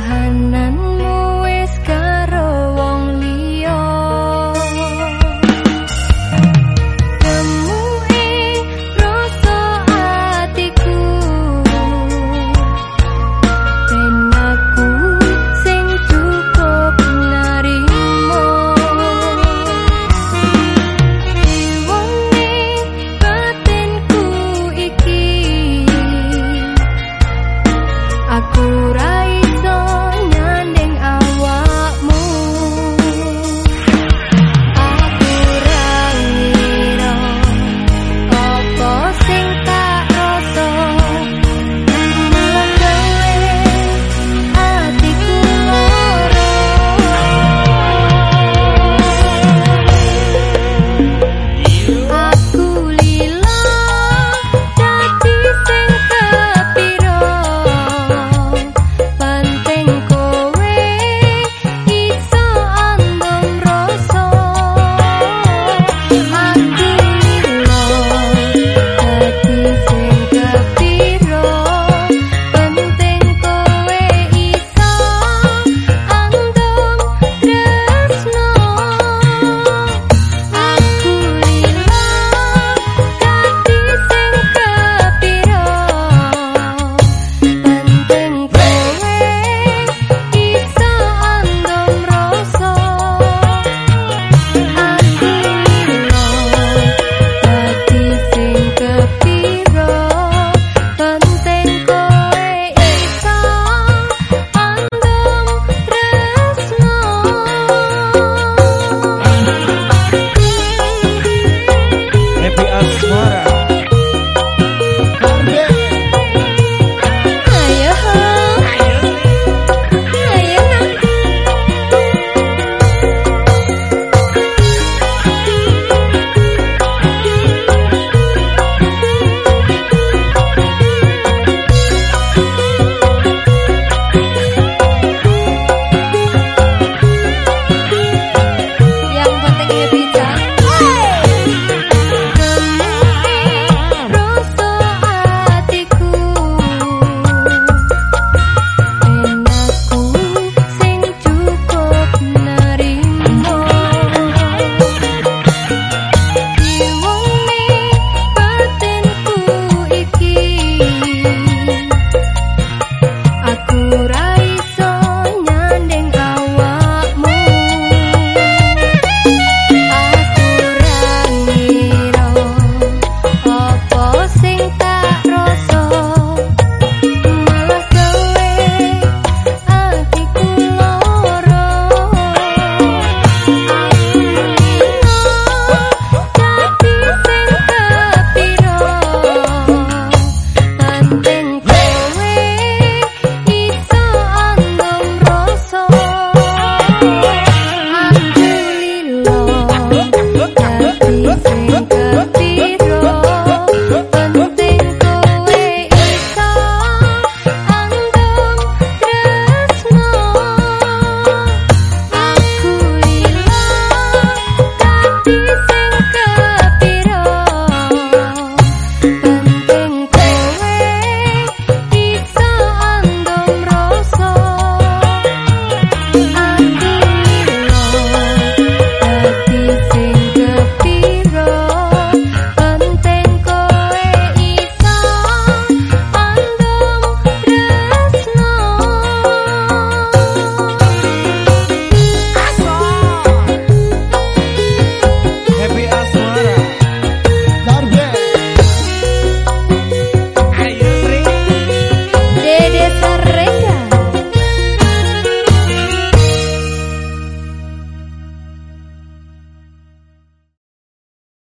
很难。